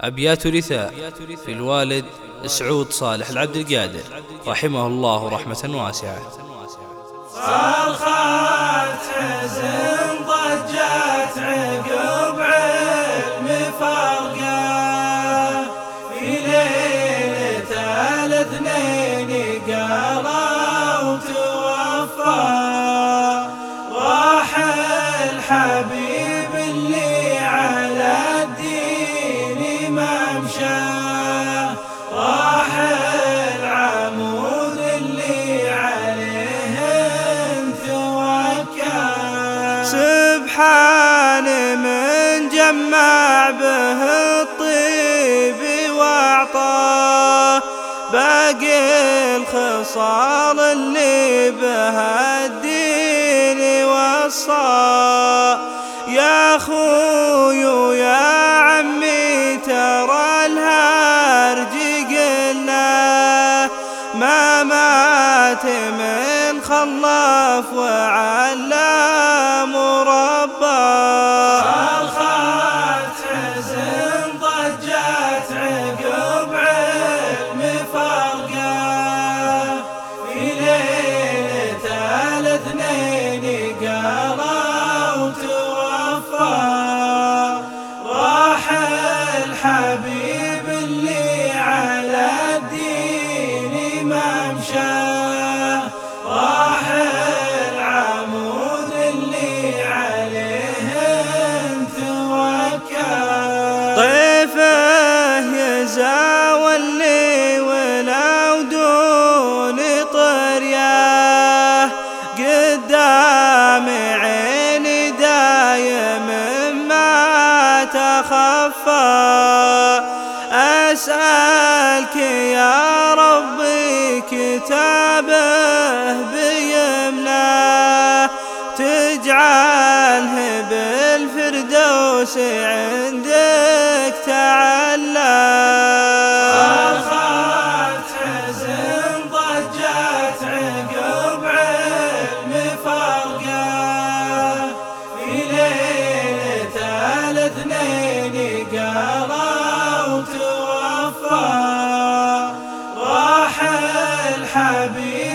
أبيات رثاء في الوالد سعود صالح العبد القادر رحمه الله رحمة واسعة. صرخات حزن ضجت عقب علم فرقه في ليلة الاثنين قالوا وتوفى سبحان من جمع به الطيب واعطاه باقي الخصال اللي بها الدين وصى. يا خوي ويا عمي ترى الهرج قلنا ما مات من خلاف وعلام ربا تخفى أسألك يا ربي كتابه بيمناه تجعله بالفردوس عندك حبيبي